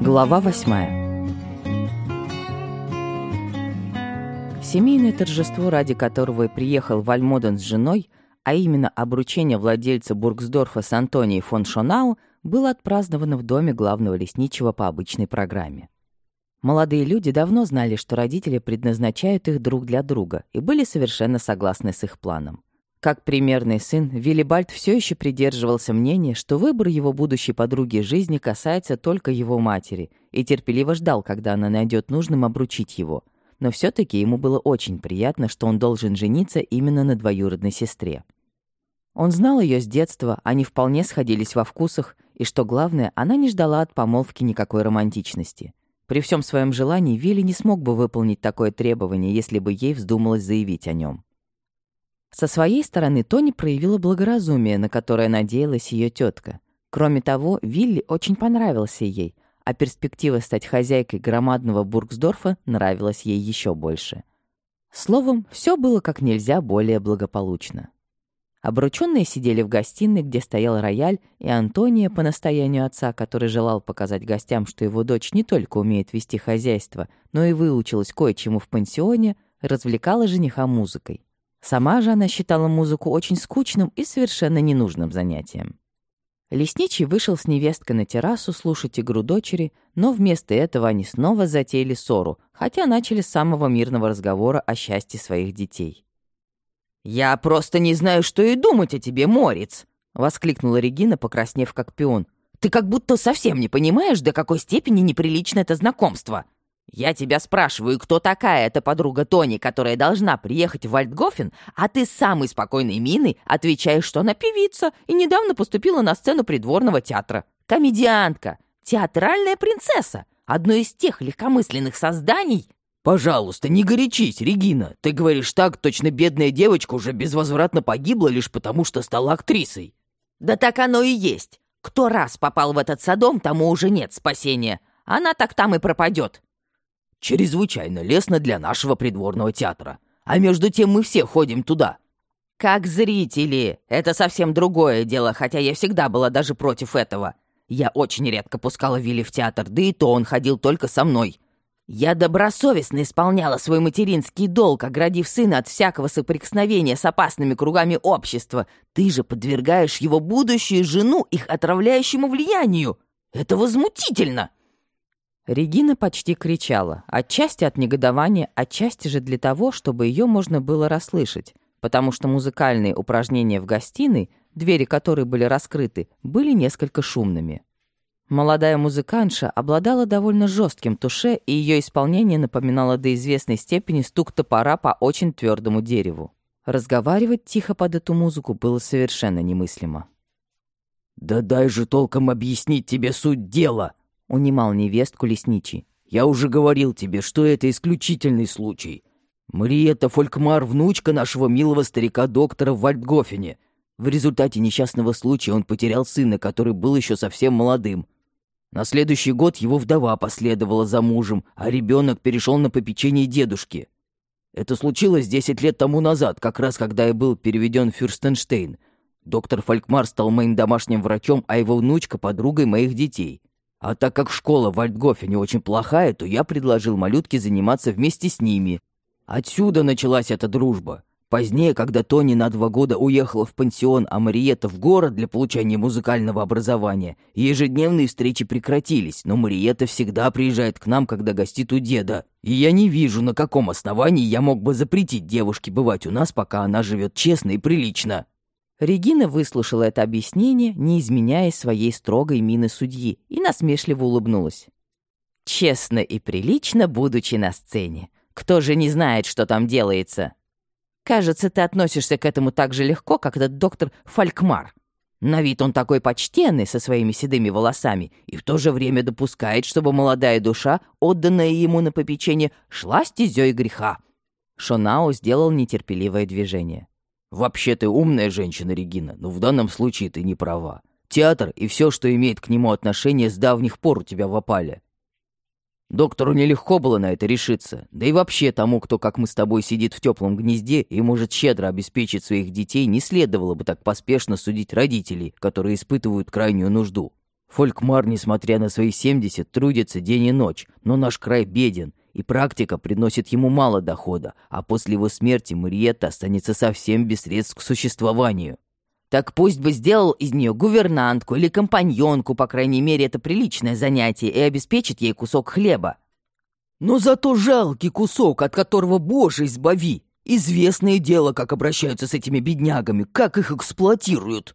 Глава восьмая. Семейное торжество, ради которого и приехал Вальмоден с женой, а именно обручение владельца Бургсдорфа с Антонией фон Шонау, было отпраздновано в доме главного лесничего по обычной программе. Молодые люди давно знали, что родители предназначают их друг для друга и были совершенно согласны с их планом. Как примерный сын, Виллибальд все еще придерживался мнения, что выбор его будущей подруги жизни касается только его матери, и терпеливо ждал, когда она найдет нужным обручить его. Но все таки ему было очень приятно, что он должен жениться именно на двоюродной сестре. Он знал ее с детства, они вполне сходились во вкусах, и, что главное, она не ждала от помолвки никакой романтичности. При всем своем желании Вилли не смог бы выполнить такое требование, если бы ей вздумалось заявить о нем. Со своей стороны Тони проявила благоразумие, на которое надеялась ее тетка. Кроме того, Вилли очень понравился ей, а перспектива стать хозяйкой громадного Бургсдорфа нравилась ей еще больше. Словом, все было как нельзя более благополучно. Обрученные сидели в гостиной, где стоял рояль, и Антония, по настоянию отца, который желал показать гостям, что его дочь не только умеет вести хозяйство, но и выучилась кое-чему в пансионе, развлекала жениха музыкой. Сама же она считала музыку очень скучным и совершенно ненужным занятием. Лесничий вышел с невесткой на террасу слушать игру дочери, но вместо этого они снова затеяли ссору, хотя начали с самого мирного разговора о счастье своих детей. «Я просто не знаю, что и думать о тебе, Морец!» — воскликнула Регина, покраснев как пион. «Ты как будто совсем не понимаешь, до какой степени неприлично это знакомство!» «Я тебя спрашиваю, кто такая эта подруга Тони, которая должна приехать в Вальдгофен, а ты с самой спокойной миной отвечаешь, что она певица и недавно поступила на сцену придворного театра. Комедиантка, театральная принцесса, одно из тех легкомысленных созданий...» «Пожалуйста, не горячись, Регина. Ты говоришь так, точно бедная девочка уже безвозвратно погибла лишь потому, что стала актрисой». «Да так оно и есть. Кто раз попал в этот садом, тому уже нет спасения. Она так там и пропадет». Чрезвычайно лестно для нашего придворного театра. А между тем мы все ходим туда». «Как зрители. Это совсем другое дело, хотя я всегда была даже против этого. Я очень редко пускала Вилли в театр, да и то он ходил только со мной. Я добросовестно исполняла свой материнский долг, оградив сына от всякого соприкосновения с опасными кругами общества. Ты же подвергаешь его будущую жену их отравляющему влиянию. Это возмутительно!» Регина почти кричала, отчасти от негодования, отчасти же для того, чтобы ее можно было расслышать, потому что музыкальные упражнения в гостиной, двери которой были раскрыты, были несколько шумными. Молодая музыкантша обладала довольно жестким туше, и ее исполнение напоминало до известной степени стук топора по очень твердому дереву. Разговаривать тихо под эту музыку было совершенно немыслимо. «Да дай же толком объяснить тебе суть дела!» — унимал невестку лесничий. «Я уже говорил тебе, что это исключительный случай. Мариетта Фолькмар — внучка нашего милого старика-доктора в Вальдгофене. В результате несчастного случая он потерял сына, который был еще совсем молодым. На следующий год его вдова последовала за мужем, а ребенок перешел на попечение дедушки. Это случилось десять лет тому назад, как раз когда я был переведен в Фюрстенштейн. Доктор Фолькмар стал моим домашним врачом, а его внучка — подругой моих детей. А так как школа в Вальдгофене очень плохая, то я предложил малютке заниматься вместе с ними. Отсюда началась эта дружба. Позднее, когда Тони на два года уехала в пансион, а Мариетта в город для получения музыкального образования, ежедневные встречи прекратились, но Мариетта всегда приезжает к нам, когда гостит у деда. И я не вижу, на каком основании я мог бы запретить девушке бывать у нас, пока она живет честно и прилично. Регина выслушала это объяснение, не изменяя своей строгой мины судьи, и насмешливо улыбнулась. «Честно и прилично, будучи на сцене. Кто же не знает, что там делается? Кажется, ты относишься к этому так же легко, как этот доктор Фалькмар. На вид он такой почтенный со своими седыми волосами и в то же время допускает, чтобы молодая душа, отданная ему на попечение, шла стезей греха». Шонау сделал нетерпеливое движение. «Вообще ты умная женщина, Регина, но в данном случае ты не права. Театр и все, что имеет к нему отношение, с давних пор у тебя в опале. Доктору нелегко было на это решиться, да и вообще тому, кто, как мы с тобой, сидит в теплом гнезде и может щедро обеспечить своих детей, не следовало бы так поспешно судить родителей, которые испытывают крайнюю нужду. Фолькмар, несмотря на свои 70, трудится день и ночь, но наш край беден, и практика приносит ему мало дохода, а после его смерти Мариетта останется совсем без средств к существованию. Так пусть бы сделал из нее гувернантку или компаньонку, по крайней мере, это приличное занятие, и обеспечит ей кусок хлеба. Но зато жалкий кусок, от которого, Боже, избави! Известное дело, как обращаются с этими беднягами, как их эксплуатируют.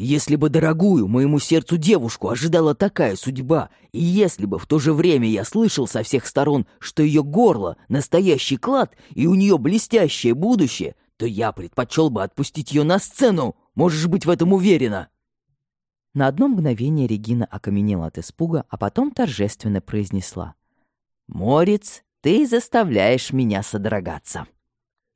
Если бы дорогую моему сердцу девушку ожидала такая судьба, и если бы в то же время я слышал со всех сторон, что ее горло — настоящий клад, и у нее блестящее будущее, то я предпочел бы отпустить ее на сцену. Можешь быть в этом уверена. На одно мгновение Регина окаменела от испуга, а потом торжественно произнесла. «Морец, ты заставляешь меня содрогаться».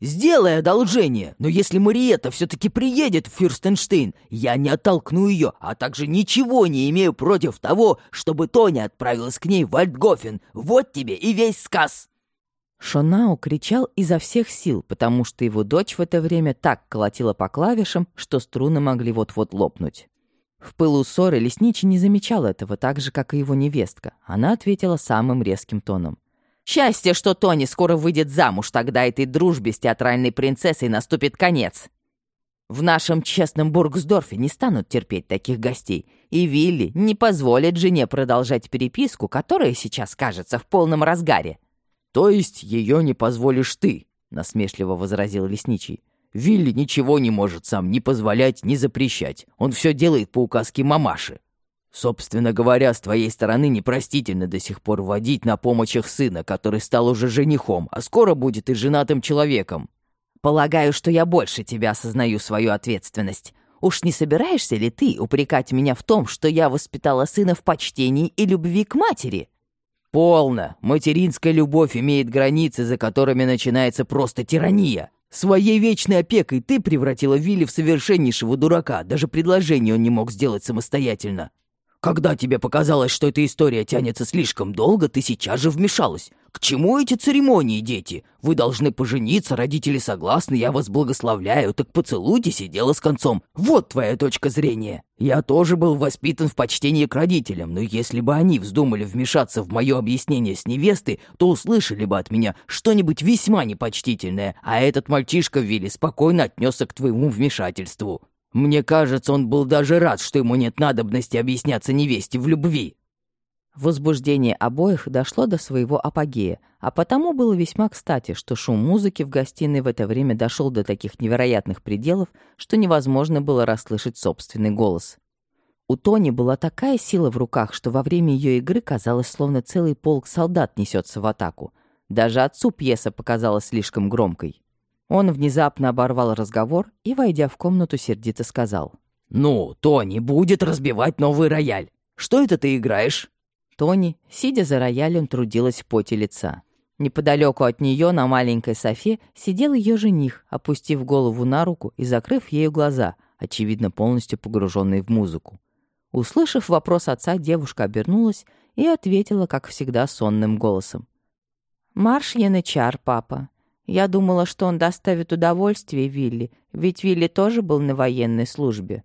Сделай одолжение, но если Мариетта все-таки приедет в Фюрстенштейн, я не оттолкну ее, а также ничего не имею против того, чтобы Тоня отправилась к ней в Альтгофен. Вот тебе и весь сказ!» Шонау кричал изо всех сил, потому что его дочь в это время так колотила по клавишам, что струны могли вот-вот лопнуть. В пылу ссоры Лесничий не замечал этого, так же, как и его невестка. Она ответила самым резким тоном. Счастье, что Тони скоро выйдет замуж, тогда этой дружбе с театральной принцессой наступит конец. В нашем честном Бургсдорфе не станут терпеть таких гостей, и Вилли не позволит жене продолжать переписку, которая сейчас кажется в полном разгаре. «То есть ее не позволишь ты?» — насмешливо возразил лесничий. «Вилли ничего не может сам ни позволять, ни запрещать. Он все делает по указке мамаши». Собственно говоря, с твоей стороны непростительно до сих пор водить на помощь их сына, который стал уже женихом, а скоро будет и женатым человеком. Полагаю, что я больше тебя осознаю свою ответственность. Уж не собираешься ли ты упрекать меня в том, что я воспитала сына в почтении и любви к матери? Полно. Материнская любовь имеет границы, за которыми начинается просто тирания. Своей вечной опекой ты превратила Вилли в совершеннейшего дурака. Даже предложение он не мог сделать самостоятельно. Когда тебе показалось, что эта история тянется слишком долго, ты сейчас же вмешалась. К чему эти церемонии, дети? Вы должны пожениться, родители согласны, я вас благословляю, так поцелуйтесь и дело с концом. Вот твоя точка зрения. Я тоже был воспитан в почтении к родителям, но если бы они вздумали вмешаться в мое объяснение с невестой, то услышали бы от меня что-нибудь весьма непочтительное, а этот мальчишка Вилли спокойно отнесся к твоему вмешательству. Мне кажется, он был даже рад, что ему нет надобности объясняться невесте в любви. Возбуждение обоих дошло до своего апогея, а потому было весьма кстати, что шум музыки в гостиной в это время дошел до таких невероятных пределов, что невозможно было расслышать собственный голос. У Тони была такая сила в руках, что во время ее игры казалось, словно целый полк солдат несется в атаку. Даже отцу пьеса показалась слишком громкой. Он внезапно оборвал разговор и, войдя в комнату, сердито сказал. «Ну, Тони будет разбивать новый рояль. Что это ты играешь?» Тони, сидя за роялем, трудилась в поте лица. Неподалеку от нее на маленькой софе сидел ее жених, опустив голову на руку и закрыв ею глаза, очевидно, полностью погруженный в музыку. Услышав вопрос отца, девушка обернулась и ответила, как всегда, сонным голосом. «Марш, янычар, папа. Я думала, что он доставит удовольствие Вилли, ведь Вилли тоже был на военной службе».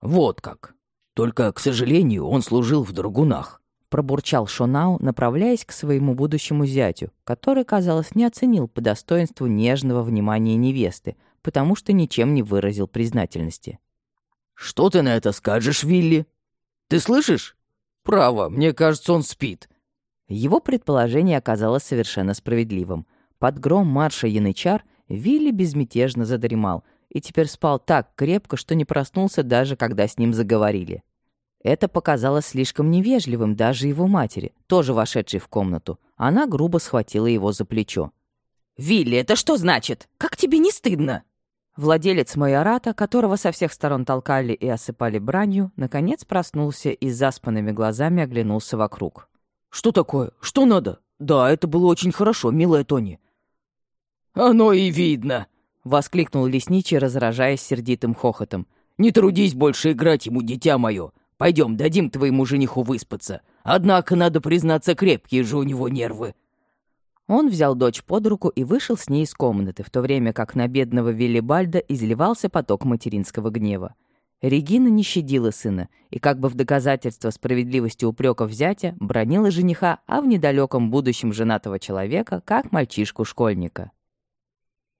«Вот как. Только, к сожалению, он служил в Драгунах», — пробурчал Шонау, направляясь к своему будущему зятю, который, казалось, не оценил по достоинству нежного внимания невесты, потому что ничем не выразил признательности. «Что ты на это скажешь, Вилли? Ты слышишь? Право, мне кажется, он спит». Его предположение оказалось совершенно справедливым — под гром марша янычар Вилли безмятежно задремал и теперь спал так крепко, что не проснулся даже, когда с ним заговорили. Это показалось слишком невежливым даже его матери, тоже вошедшей в комнату. Она грубо схватила его за плечо. «Вилли, это что значит? Как тебе не стыдно?» Владелец майората, которого со всех сторон толкали и осыпали бранью, наконец проснулся и заспанными глазами оглянулся вокруг. «Что такое? Что надо? Да, это было очень хорошо, милая Тони. «Оно и видно!» — воскликнул лесничий, разражаясь сердитым хохотом. «Не трудись больше играть ему, дитя мое. Пойдем, дадим твоему жениху выспаться. Однако, надо признаться, крепкие же у него нервы». Он взял дочь под руку и вышел с ней из комнаты, в то время как на бедного Виллибальда изливался поток материнского гнева. Регина не щадила сына и, как бы в доказательство справедливости упреков зятя, бронила жениха, а в недалеком будущем женатого человека, как мальчишку-школьника.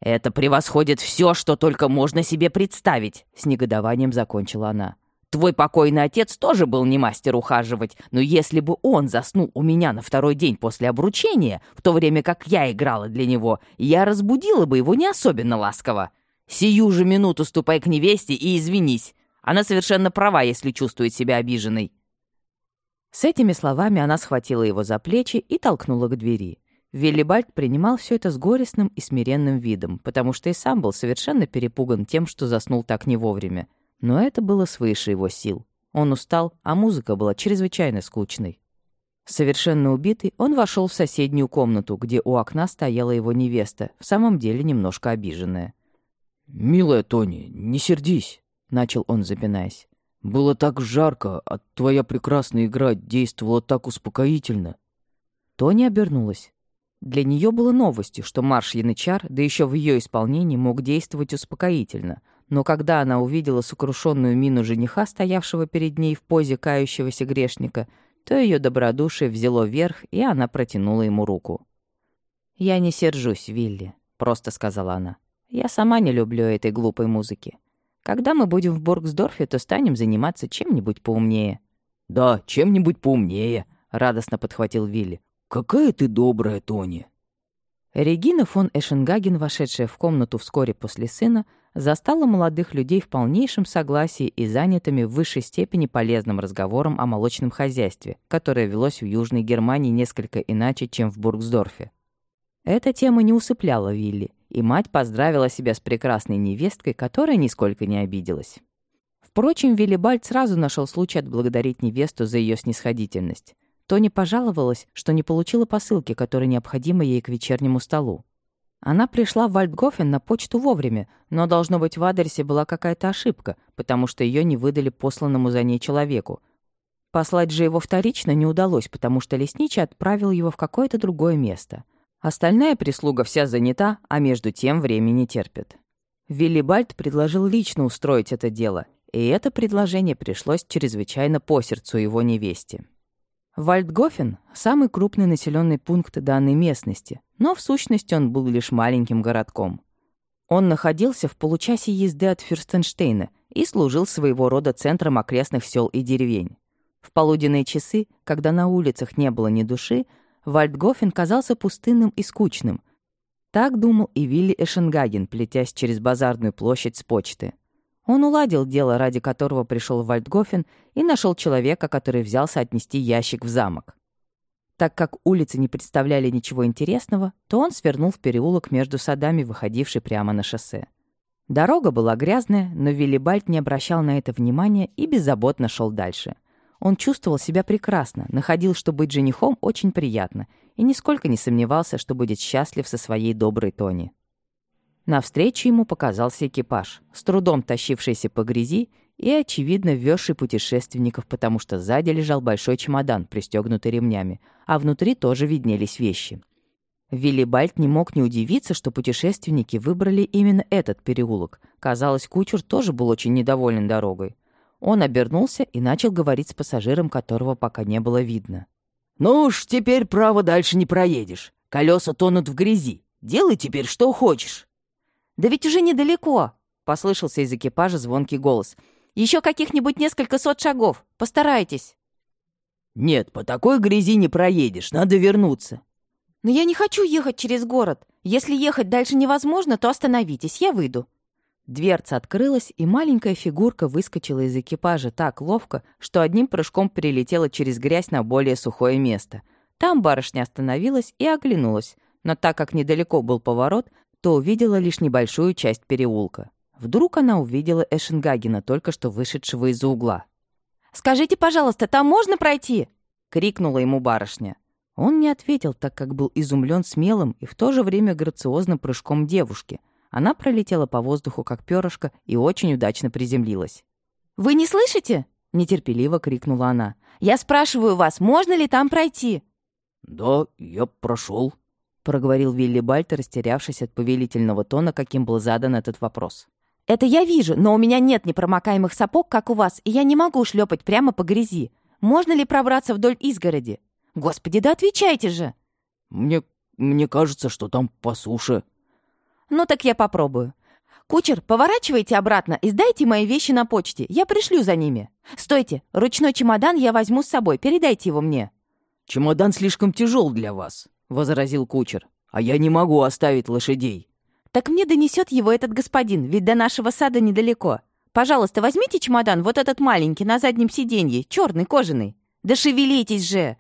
«Это превосходит все, что только можно себе представить», — с негодованием закончила она. «Твой покойный отец тоже был не мастер ухаживать, но если бы он заснул у меня на второй день после обручения, в то время как я играла для него, я разбудила бы его не особенно ласково. Сию же минуту ступай к невесте и извинись. Она совершенно права, если чувствует себя обиженной». С этими словами она схватила его за плечи и толкнула к двери. Виллибальд принимал все это с горестным и смиренным видом, потому что и сам был совершенно перепуган тем, что заснул так не вовремя. Но это было свыше его сил. Он устал, а музыка была чрезвычайно скучной. Совершенно убитый, он вошел в соседнюю комнату, где у окна стояла его невеста, в самом деле немножко обиженная. «Милая Тони, не сердись», — начал он, запинаясь. «Было так жарко, а твоя прекрасная игра действовала так успокоительно». Тони обернулась. Для нее было новостью, что марш янычар, да еще в ее исполнении, мог действовать успокоительно. Но когда она увидела сокрушенную мину жениха, стоявшего перед ней в позе кающегося грешника, то ее добродушие взяло верх, и она протянула ему руку. «Я не сержусь, Вилли», — просто сказала она. «Я сама не люблю этой глупой музыки. Когда мы будем в Боргсдорфе, то станем заниматься чем-нибудь поумнее». «Да, чем-нибудь поумнее», — радостно подхватил Вилли. «Какая ты добрая, Тони!» Регина фон Эшенгаген, вошедшая в комнату вскоре после сына, застала молодых людей в полнейшем согласии и занятыми в высшей степени полезным разговором о молочном хозяйстве, которое велось в Южной Германии несколько иначе, чем в Бургсдорфе. Эта тема не усыпляла Вилли, и мать поздравила себя с прекрасной невесткой, которая нисколько не обиделась. Впрочем, Виллибальд сразу нашел случай отблагодарить невесту за ее снисходительность. Тони пожаловалась, что не получила посылки, которые необходимы ей к вечернему столу. Она пришла в Вальдгофен на почту вовремя, но, должно быть, в адресе была какая-то ошибка, потому что ее не выдали посланному за ней человеку. Послать же его вторично не удалось, потому что лесничий отправил его в какое-то другое место. Остальная прислуга вся занята, а между тем времени терпит. Виллибальд предложил лично устроить это дело, и это предложение пришлось чрезвычайно по сердцу его невесте. Вальдгофен — самый крупный населенный пункт данной местности, но в сущности он был лишь маленьким городком. Он находился в получасе езды от Фюрстенштейна и служил своего рода центром окрестных сел и деревень. В полуденные часы, когда на улицах не было ни души, Вальдгофен казался пустынным и скучным. Так думал и Вилли Эшенгаген, плетясь через базарную площадь с почты. Он уладил дело, ради которого пришел в Вальдгофен, и нашел человека, который взялся отнести ящик в замок. Так как улицы не представляли ничего интересного, то он свернул в переулок между садами, выходивший прямо на шоссе. Дорога была грязная, но Виллибальд не обращал на это внимания и беззаботно шел дальше. Он чувствовал себя прекрасно, находил, что быть женихом очень приятно, и нисколько не сомневался, что будет счастлив со своей доброй Тони. Навстречу ему показался экипаж, с трудом тащившийся по грязи и, очевидно, везший путешественников, потому что сзади лежал большой чемодан, пристегнутый ремнями, а внутри тоже виднелись вещи. Виллибальд не мог не удивиться, что путешественники выбрали именно этот переулок. Казалось, кучер тоже был очень недоволен дорогой. Он обернулся и начал говорить с пассажиром, которого пока не было видно. «Ну уж, теперь право дальше не проедешь. Колеса тонут в грязи. Делай теперь что хочешь». «Да ведь уже недалеко!» — послышался из экипажа звонкий голос. «Еще каких-нибудь несколько сот шагов. Постарайтесь!» «Нет, по такой грязи не проедешь. Надо вернуться». «Но я не хочу ехать через город. Если ехать дальше невозможно, то остановитесь, я выйду». Дверца открылась, и маленькая фигурка выскочила из экипажа так ловко, что одним прыжком перелетела через грязь на более сухое место. Там барышня остановилась и оглянулась, но так как недалеко был поворот, то увидела лишь небольшую часть переулка. Вдруг она увидела Эшенгагена, только что вышедшего из-за угла. «Скажите, пожалуйста, там можно пройти?» — крикнула ему барышня. Он не ответил, так как был изумлен смелым и в то же время грациозным прыжком девушки. Она пролетела по воздуху, как перышко, и очень удачно приземлилась. «Вы не слышите?» — нетерпеливо крикнула она. «Я спрашиваю вас, можно ли там пройти?» «Да, я прошел», проговорил Вилли Бальт, растерявшись от повелительного тона, каким был задан этот вопрос. «Это я вижу, но у меня нет непромокаемых сапог, как у вас, и я не могу шлепать прямо по грязи. Можно ли пробраться вдоль изгороди? Господи, да отвечайте же!» «Мне... мне кажется, что там по суше». «Ну так я попробую. Кучер, поворачивайте обратно и сдайте мои вещи на почте. Я пришлю за ними. Стойте, ручной чемодан я возьму с собой, передайте его мне». «Чемодан слишком тяжел для вас», — возразил кучер. «А я не могу оставить лошадей». «Так мне донесет его этот господин, ведь до нашего сада недалеко. Пожалуйста, возьмите чемодан, вот этот маленький, на заднем сиденье, черный, кожаный. Да шевелитесь же!»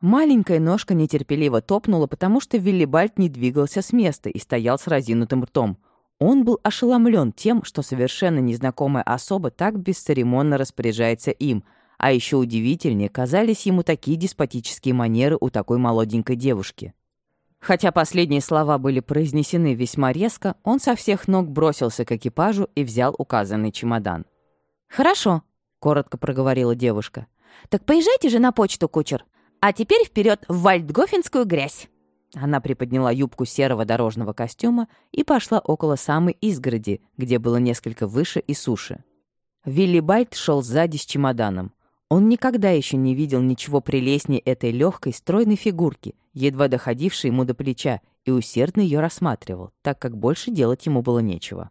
Маленькая ножка нетерпеливо топнула, потому что Виллибальд не двигался с места и стоял с разинутым ртом. Он был ошеломлен тем, что совершенно незнакомая особа так бесцеремонно распоряжается им, а еще удивительнее казались ему такие деспотические манеры у такой молоденькой девушки. Хотя последние слова были произнесены весьма резко, он со всех ног бросился к экипажу и взял указанный чемодан. «Хорошо», — коротко проговорила девушка. «Так поезжайте же на почту, кучер. А теперь вперед в вальдгофенскую грязь!» Она приподняла юбку серого дорожного костюма и пошла около самой изгороди, где было несколько выше и суше. Вилли Бальт шел сзади с чемоданом. Он никогда еще не видел ничего прелестнее этой легкой, стройной фигурки, едва доходившей ему до плеча, и усердно ее рассматривал, так как больше делать ему было нечего.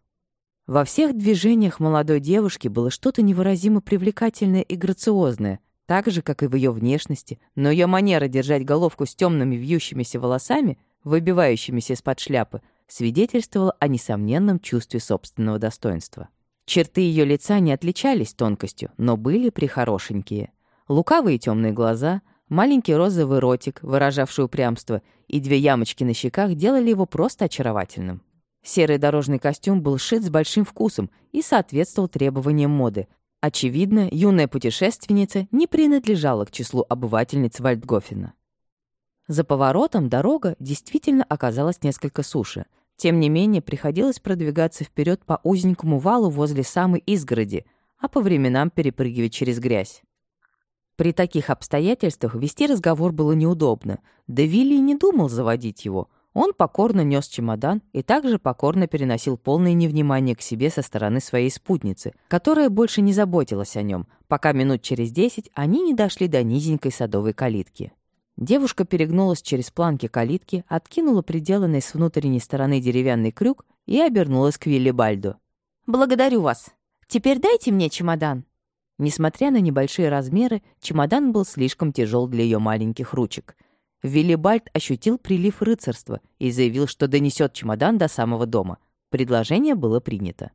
Во всех движениях молодой девушки было что-то невыразимо привлекательное и грациозное, так же, как и в ее внешности, но ее манера держать головку с темными вьющимися волосами, выбивающимися из-под шляпы, свидетельствовала о несомненном чувстве собственного достоинства. Черты ее лица не отличались тонкостью, но были прихорошенькие. Лукавые темные глаза, маленький розовый ротик, выражавший упрямство, и две ямочки на щеках делали его просто очаровательным. Серый дорожный костюм был шит с большим вкусом и соответствовал требованиям моды. Очевидно, юная путешественница не принадлежала к числу обывательниц Вальдгофена. За поворотом дорога действительно оказалась несколько суше — тем не менее, приходилось продвигаться вперед по узенькому валу возле самой изгороди, а по временам перепрыгивать через грязь. При таких обстоятельствах вести разговор было неудобно, да Вилли не думал заводить его. Он покорно нес чемодан и также покорно переносил полное невнимание к себе со стороны своей спутницы, которая больше не заботилась о нем, пока минут через десять они не дошли до низенькой садовой калитки. Девушка перегнулась через планки калитки, откинула приделанный с внутренней стороны деревянный крюк и обернулась к Виллибальду. «Благодарю вас. Теперь дайте мне чемодан». Несмотря на небольшие размеры, чемодан был слишком тяжел для ее маленьких ручек. Виллибальд ощутил прилив рыцарства и заявил, что донесет чемодан до самого дома. Предложение было принято.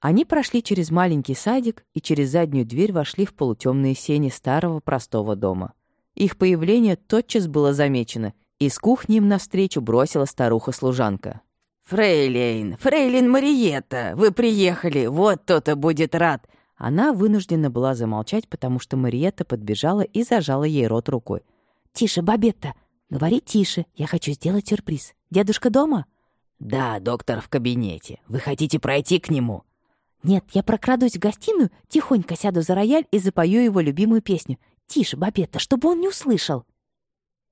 Они прошли через маленький садик и через заднюю дверь вошли в полутемные сени старого простого дома. Их появление тотчас было замечено, и с кухни им навстречу бросила старуха-служанка. «Фрейлейн, фрейлин Мариетта, вы приехали, вот кто-то будет рад!» Она вынуждена была замолчать, потому что Мариетта подбежала и зажала ей рот рукой. «Тише, Бабетта! Говори тише, я хочу сделать сюрприз. Дедушка дома?» «Да, доктор в кабинете. Вы хотите пройти к нему?» «Нет, я прокрадусь в гостиную, тихонько сяду за рояль и запою его любимую песню. Тише, Бабетта, чтобы он не услышал!»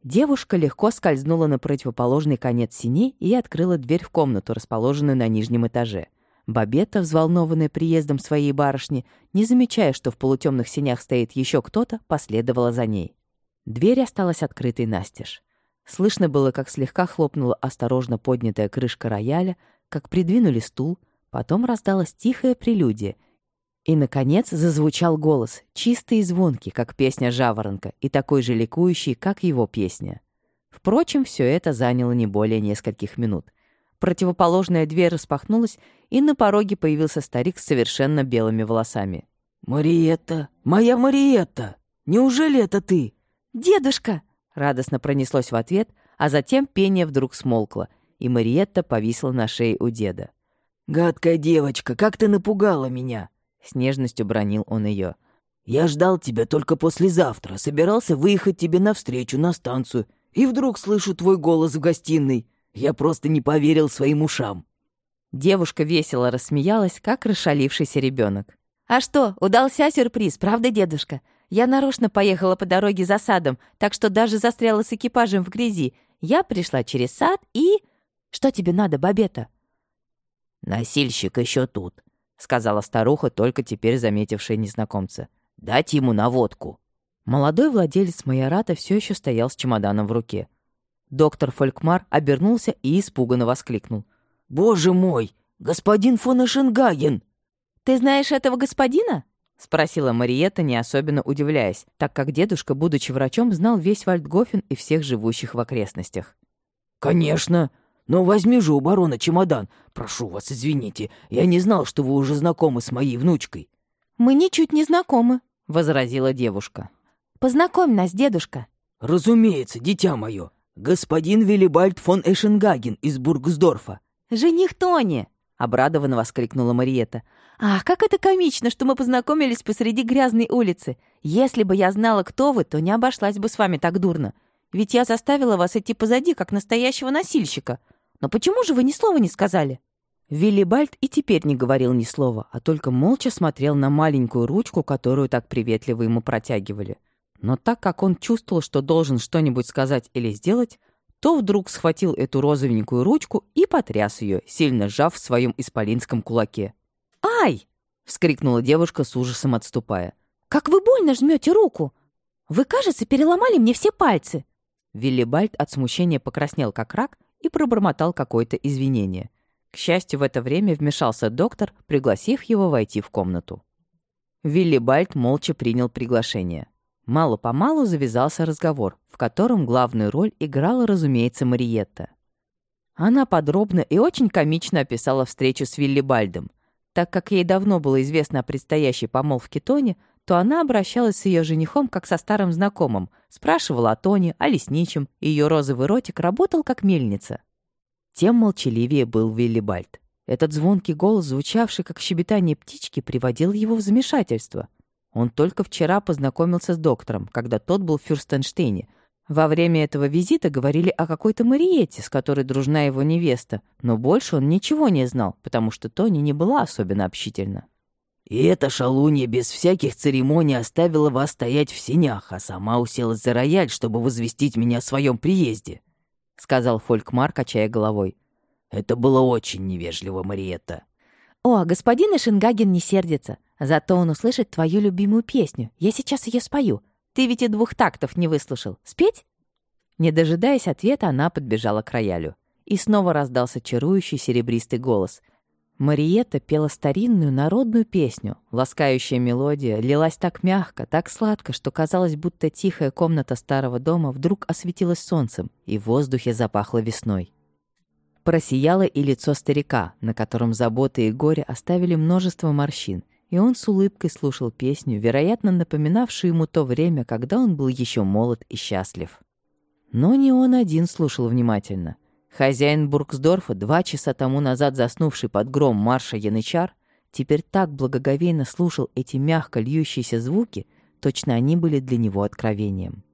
Девушка легко скользнула на противоположный конец синей и открыла дверь в комнату, расположенную на нижнем этаже. Бабетта, взволнованная приездом своей барышни, не замечая, что в полутемных синях стоит еще кто-то, последовала за ней. Дверь осталась открытой настежь. Слышно было, как слегка хлопнула осторожно поднятая крышка рояля, как придвинули стул, потом раздалась тихая прелюдия, и, наконец, зазвучал голос, чистый и звонкий, как песня «Жаворонка», и такой же ликующий, как его песня. Впрочем, все это заняло не более нескольких минут. Противоположная дверь распахнулась, и на пороге появился старик с совершенно белыми волосами. «Мариетта! Моя Мариетта! Неужели это ты?» «Дедушка!» — радостно пронеслось в ответ, а затем пение вдруг смолкло, и Мариетта повисла на шее у деда. «Гадкая девочка, как ты напугала меня!» С нежностью бронил он ее. «Я ждал тебя только послезавтра, собирался выехать тебе навстречу на станцию, и вдруг слышу твой голос в гостиной. Я просто не поверил своим ушам». Девушка весело рассмеялась, как расшалившийся ребенок. «А что, удался сюрприз, правда, дедушка? Я нарочно поехала по дороге за садом, так что даже застряла с экипажем в грязи. Я пришла через сад и... Что тебе надо, Бабета?» «Носильщик еще тут», — сказала старуха, только теперь заметившая незнакомца. «Дать ему наводку». Молодой владелец майората все еще стоял с чемоданом в руке. Доктор Фолькмар обернулся и испуганно воскликнул. «Боже мой! Господин фон Эшенгаген!» «Ты знаешь этого господина?» — спросила Мариетта, не особенно удивляясь, так как дедушка, будучи врачом, знал весь Вальдгофен и всех живущих в окрестностях. «Конечно! Но возьми же у барона чемодан. Прошу вас, извините, я не знал, что вы уже знакомы с моей внучкой». «Мы ничуть не знакомы», — возразила девушка. «Познакомь нас, дедушка». «Разумеется, дитя мое. Господин Виллибальд фон Эшенгаген из Бургсдорфа». «Жених Тони!» — обрадованно воскликнула Мариетта. «Ах, как это комично, что мы познакомились посреди грязной улицы. Если бы я знала, кто вы, то не обошлась бы с вами так дурно. Ведь я заставила вас идти позади, как настоящего носильщика. Но почему же вы ни слова не сказали?» Виллибальд и теперь не говорил ни слова, а только молча смотрел на маленькую ручку, которую так приветливо ему протягивали. Но так как он чувствовал, что должен что-нибудь сказать или сделать, то вдруг схватил эту розовенькую ручку и потряс ее, сильно сжав в своем исполинском кулаке. «Ай!» — вскрикнула девушка с ужасом отступая. «Как вы больно жмете руку! Вы, кажется, переломали мне все пальцы!» Виллибальд от смущения покраснел как рак и пробормотал какое-то извинение. К счастью, в это время вмешался доктор, пригласив его войти в комнату. Виллибальд молча принял приглашение. Мало-помалу завязался разговор, в котором главную роль играла, разумеется, Мариетта. Она подробно и очень комично описала встречу с Виллибальдом. Так как ей давно было известно о предстоящей помолвке Тони, то она обращалась с ее женихом как со старым знакомым, спрашивала о Тоне, о лесничем, и ее розовый ротик работал как мельница. Тем молчаливее был Виллибальд. Этот звонкий голос, звучавший как щебетание птички, приводил его в замешательство. Он только вчера познакомился с доктором, когда тот был в Фюрстенштейне. Во время этого визита говорили о какой-то Мариете, с которой дружна его невеста, но больше он ничего не знал, потому что Тони не была особенно общительна. И эта шалунья без всяких церемоний оставила вас стоять в сенях, а сама уселась за рояль, чтобы возвестить меня о своем приезде», — сказал Фолькмар, качая головой. «Это было очень невежливо, Мариетта». «О, господин Эшенгаген не сердится. Зато он услышит твою любимую песню. Я сейчас ее спою. Ты ведь и двух тактов не выслушал. Спеть?» Не дожидаясь ответа, она подбежала к роялю. И снова раздался чарующий серебристый голос — Мариетта пела старинную народную песню. Ласкающая мелодия лилась так мягко, так сладко, что казалось, будто тихая комната старого дома вдруг осветилась солнцем, и в воздухе запахло весной. Просияло и лицо старика, на котором заботы и горе оставили множество морщин, и он с улыбкой слушал песню, вероятно, напоминавшую ему то время, когда он был еще молод и счастлив. Но не он один слушал внимательно — Хозяин Бургсдорфа, два часа тому назад заснувший под гром марша янычар, теперь так благоговейно слушал эти мягко льющиеся звуки, точно они были для него откровением.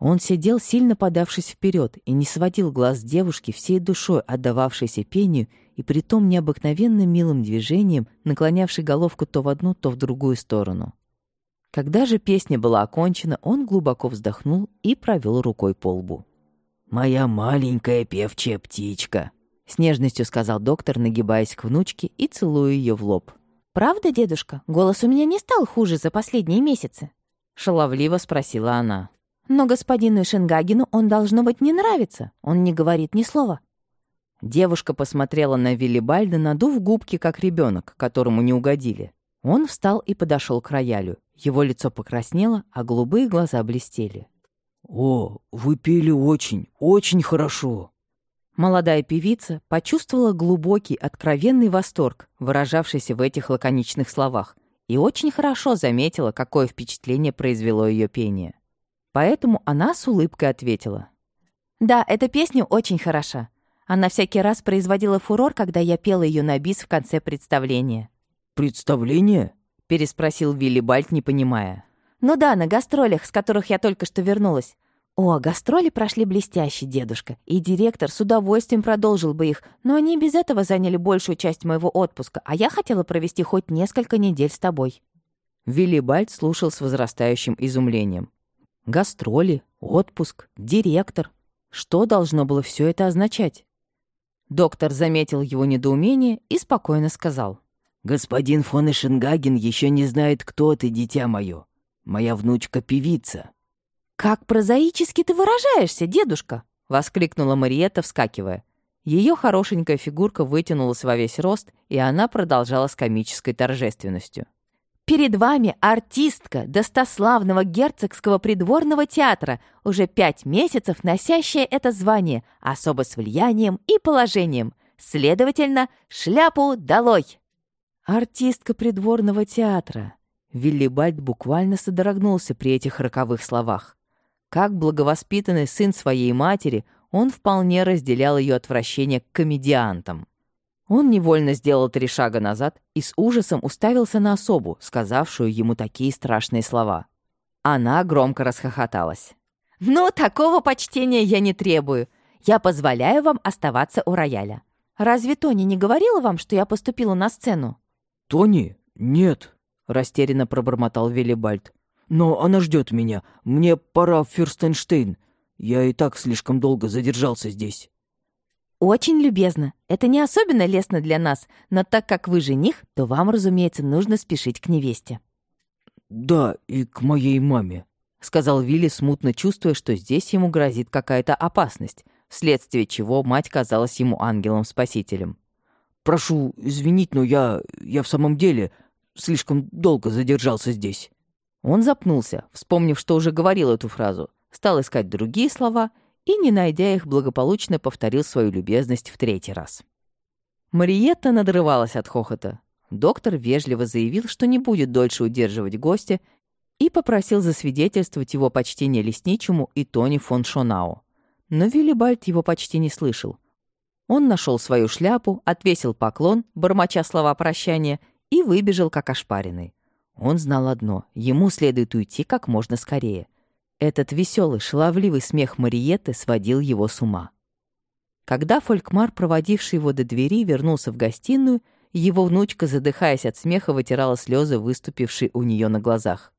Он сидел, сильно подавшись вперед, и не сводил глаз девушки, всей душой отдававшейся пению и притом необыкновенно милым движением, наклонявшей головку то в одну, то в другую сторону. Когда же песня была окончена, он глубоко вздохнул и провел рукой по лбу. «Моя маленькая певчая птичка», — с нежностью сказал доктор, нагибаясь к внучке и целуя ее в лоб. «Правда, дедушка, голос у меня не стал хуже за последние месяцы?» — шаловливо спросила она. «Но господину Шенгагену он, должно быть, не нравится. Он не говорит ни слова». Девушка посмотрела на Виллибальда, надув губки, как ребенок, которому не угодили. Он встал и подошел к роялю. Его лицо покраснело, а голубые глаза блестели. «О, вы пели очень, очень хорошо!» Молодая певица почувствовала глубокий, откровенный восторг, выражавшийся в этих лаконичных словах, и очень хорошо заметила, какое впечатление произвело ее пение. Поэтому она с улыбкой ответила. «Да, эта песня очень хороша. Она всякий раз производила фурор, когда я пела ее на бис в конце представления». «Представление?» — переспросил Вилли Бальт, не понимая. «Ну да, на гастролях, с которых я только что вернулась. О, гастроли прошли блестяще, дедушка, и директор с удовольствием продолжил бы их, но они без этого заняли большую часть моего отпуска, а я хотела провести хоть несколько недель с тобой». Виллибальд слушал с возрастающим изумлением. Гастроли, отпуск, директор. Что должно было все это означать? Доктор заметил его недоумение и спокойно сказал. «Господин фон Эшенгаген еще не знает, кто ты, дитя мое. Моя внучка — певица». «Как прозаически ты выражаешься, дедушка!» — воскликнула Мариетта, вскакивая. Ее хорошенькая фигурка вытянулась во весь рост, и она продолжала с комической торжественностью. «Перед вами артистка достославного герцогского придворного театра, уже пять месяцев носящая это звание, особо с влиянием и положением. Следовательно, шляпу долой!» «Артистка придворного театра!» Виллибальд буквально содрогнулся при этих роковых словах. Как благовоспитанный сын своей матери, он вполне разделял ее отвращение к комедиантам. Он невольно сделал три шага назад и с ужасом уставился на особу, сказавшую ему такие страшные слова. Она громко расхохоталась. «Ну, такого почтения я не требую. Я позволяю вам оставаться у рояля. Разве Тони не говорила вам, что я поступила на сцену?» «Тони? Нет», — растерянно пробормотал Виллибальд. «Но она ждет меня. Мне пора в Фюрстенштейн. Я и так слишком долго задержался здесь». «Очень любезно. Это не особенно лестно для нас, но так как вы жених, то вам, разумеется, нужно спешить к невесте». «Да, и к моей маме», — сказал Вилли, смутно чувствуя, что здесь ему грозит какая-то опасность, вследствие чего мать казалась ему ангелом-спасителем. «Прошу извинить, но я... я в самом деле слишком долго задержался здесь». Он запнулся, вспомнив, что уже говорил эту фразу — стал искать другие слова и, не найдя их, благополучно повторил свою любезность в третий раз. Мариетта надрывалась от хохота. Доктор вежливо заявил, что не будет дольше удерживать гостя и попросил засвидетельствовать его почтение лесничему и Тони фон Шонау. Но Виллибальд его почти не слышал. Он нашел свою шляпу, отвесил поклон, бормоча слова прощания, и выбежал как ошпаренный. Он знал одно — ему следует уйти как можно скорее. Этот веселый, шаловливый смех Мариетты сводил его с ума. Когда Фолькмар, проводивший его до двери, вернулся в гостиную, его внучка, задыхаясь от смеха, вытирала слезы, выступившие у нее на глазах.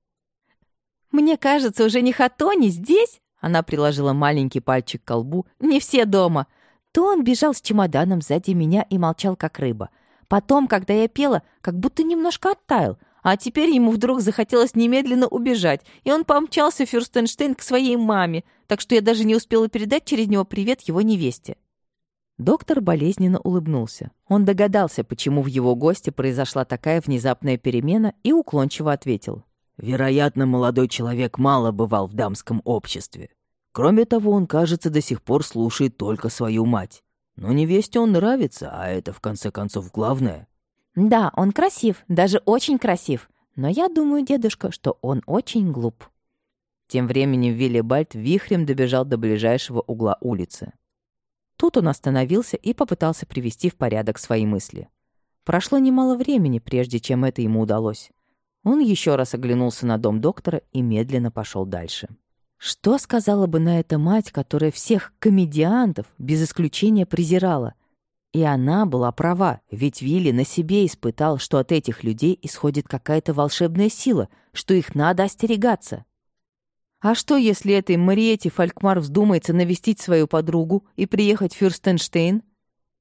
«Мне кажется, уже не Хатони здесь?» Она приложила маленький пальчик к колбу. «Не все дома. То он бежал с чемоданом сзади меня и молчал, как рыба. Потом, когда я пела, как будто немножко оттаял, а теперь ему вдруг захотелось немедленно убежать, и он помчался в Фюрстенштейн к своей маме, так что я даже не успела передать через него привет его невесте. Доктор болезненно улыбнулся. Он догадался, почему в его госте произошла такая внезапная перемена, и уклончиво ответил. «Вероятно, молодой человек мало бывал в дамском обществе. Кроме того, он, кажется, до сих пор слушает только свою мать. Но невесте он нравится, а это, в конце концов, главное». Да, он красив, даже очень красив. Но я думаю, дедушка, что он очень глуп. Тем временем Виллибальд вихрем добежал до ближайшего угла улицы. Тут он остановился и попытался привести в порядок свои мысли. Прошло немало времени, прежде чем это ему удалось. Он еще раз оглянулся на дом доктора и медленно пошел дальше. Что сказала бы на это мать, которая всех комедиантов без исключения презирала, и она была права, ведь Вилли на себе испытал, что от этих людей исходит какая-то волшебная сила, что их надо остерегаться. А что, если этой Мариете Фалькмар вздумается навестить свою подругу и приехать в Фюрстенштейн?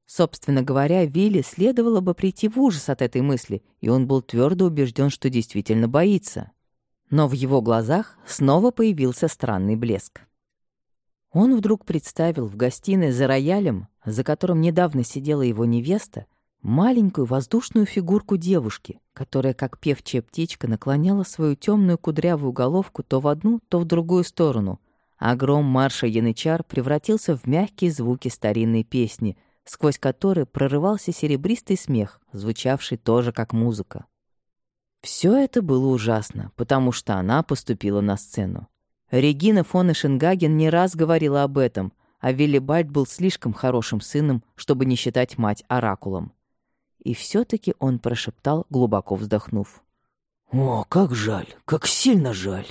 Собственно говоря, Вилли следовало бы прийти в ужас от этой мысли, и он был твердо убежден, что действительно боится. Но в его глазах снова появился странный блеск. Он вдруг представил в гостиной за роялем, за которым недавно сидела его невеста, маленькую воздушную фигурку девушки, которая, как певчая птичка, наклоняла свою темную кудрявую головку то в одну, то в другую сторону, а гром марша янычар превратился в мягкие звуки старинной песни, сквозь которые прорывался серебристый смех, звучавший тоже как музыка. Все это было ужасно, потому что она поступила на сцену. Регина фон Эшенгаген не раз говорила об этом, а Виллибальд был слишком хорошим сыном, чтобы не считать мать оракулом. И все таки он прошептал, глубоко вздохнув. «О, как жаль, как сильно жаль!»